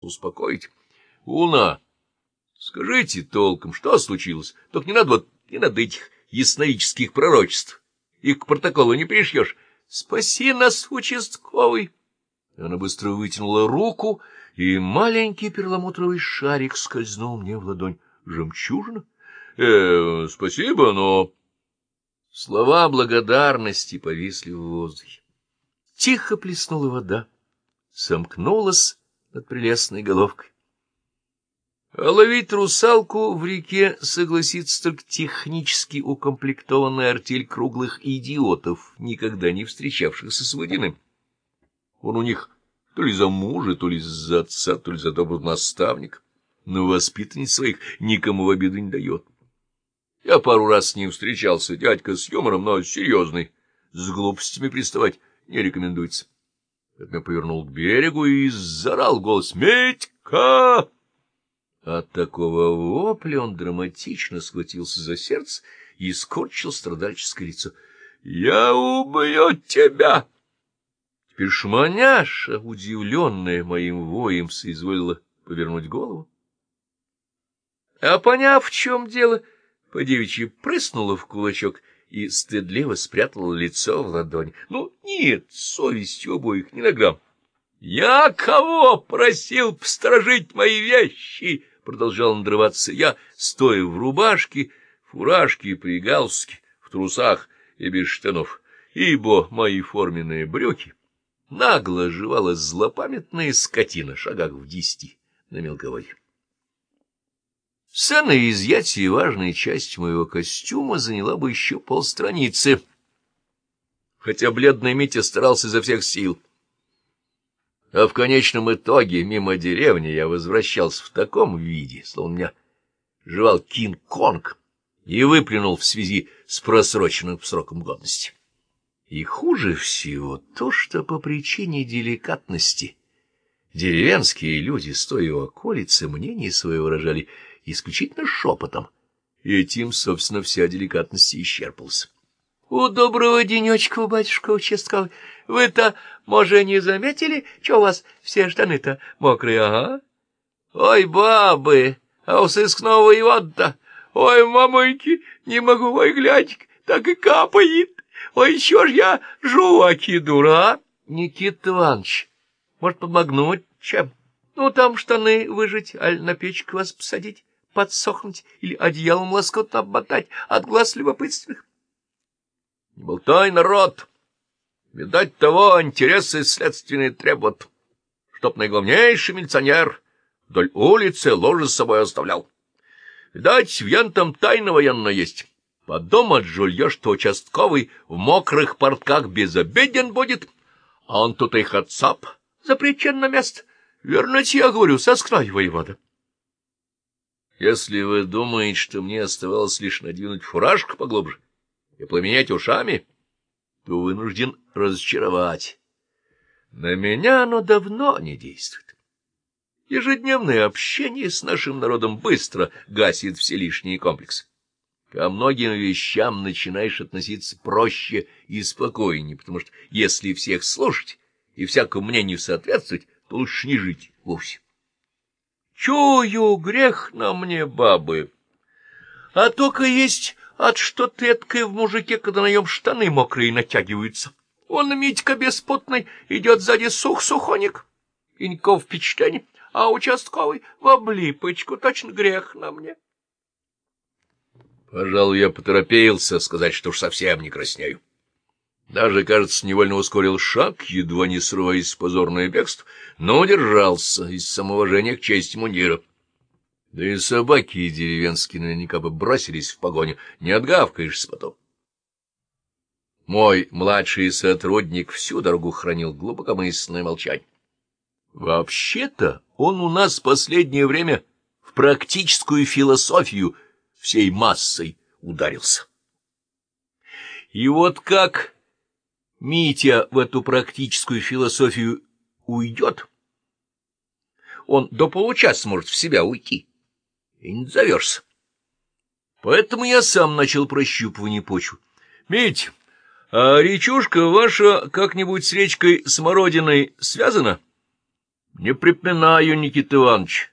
успокоить. — Луна, скажите толком, что случилось? Только не надо вот, не надо этих ясновических пророчеств. Их к протоколу не пришьешь. Спаси нас, участковый! Она быстро вытянула руку, и маленький перламутровый шарик скользнул мне в ладонь. Жемчужина? Э, спасибо, но... Слова благодарности повисли в воздухе. Тихо плеснула вода, сомкнулась над прелестной головкой. А ловить русалку в реке согласится только технически укомплектованная артель круглых идиотов, никогда не встречавшихся с водяным. Он у них то ли за мужа, то ли за отца, то ли за доброго наставника, но воспитанниц своих никому в обиду не дает. Я пару раз с ним встречался, дядька с юмором, но серьезный, с глупостями приставать не рекомендуется. Я повернул к берегу и зарал голос «Медька!» От такого вопля он драматично схватился за сердце и скорчил страдальческое лицо. — Я убью тебя! Теперь шманяша, удивленная моим воем, соизволила повернуть голову. А поняв, в чем дело, подевичьи прыснула в кулачок и стыдливо спрятала лицо в ладонь. Ну, нет, совести обоих не на грамм. — Я кого просил посторожить мои вещи? — продолжал надрываться я, стоя в рубашке, фуражке, при галстуке, в трусах и без штанов, ибо мои форменные брюки нагло жевала злопамятная скотина шагах в десяти на мелководье. Сцена изъятия важной части моего костюма заняла бы еще полстраницы, хотя бледный Митя старался изо всех сил. А в конечном итоге мимо деревни я возвращался в таком виде, словно меня жевал Кинг-Конг и выплюнул в связи с просроченным сроком годности. И хуже всего то, что по причине деликатности деревенские люди, стоя у околицы, мнение свое выражали исключительно шепотом. Этим, собственно, вся деликатность исчерпалась. — У доброго денечка, батюшка участковый, вы-то, может, не заметили, что у вас все штаны-то мокрые, ага? Ой, бабы, а у сыскного воевода Ой, мамоньки, не могу, ой, глянь, так и капает. Ой, еще ж я жуаки дура. Никита Иванович, может, помогнуть чем? Ну, там штаны выжить, аль на печку вас посадить, подсохнуть или одеялом лоскотно обмотать от глаз любопытственных. Не болтай, народ! Видать, того интересы следственные требуют, чтоб наиглавнейший милиционер вдоль улицы ложе с собой оставлял. Видать, в янтом тайна военная есть. Подумать жулье, что участковый в мокрых портках безобеден будет, а он тут их отцап запречен на место. Верно я говорю, со скрай воевода. Если вы думаете, что мне оставалось лишь надвинуть фуражку поглубже и поменять ушами, то вынужден разочаровать. На меня оно давно не действует. Ежедневное общение с нашим народом быстро гасит все лишние комплексы. Ко многим вещам начинаешь относиться проще и спокойнее, потому что если всех слушать и всякому мнению соответствовать, то лучше не жить вовсе. Чую грех на мне, бабы, а только есть от что-то эткое в мужике, когда на нем штаны мокрые натягиваются. Он, Митька беспутный, идет сзади сух-сухоник, и никакого впечатления, а участковый в облипочку, точно грех на мне. Пожалуй, я поторопился сказать, что уж совсем не краснею. Даже, кажется, невольно ускорил шаг, едва не срываясь с позорное бегство, но удержался из самоуважения к чести мундира. Да и собаки деревенские наверняка бы бросились в погоню, не отгавкаешься потом. Мой младший сотрудник всю дорогу хранил глубокомысленное молчание. Вообще-то он у нас в последнее время в практическую философию всей массой ударился. И вот как Митя в эту практическую философию уйдет, он до получаса сможет в себя уйти, и не зовешься. Поэтому я сам начал прощупывание почвы. Мить, а речушка ваша как-нибудь с речкой Смородиной связана? Не припоминаю, Никита Иванович.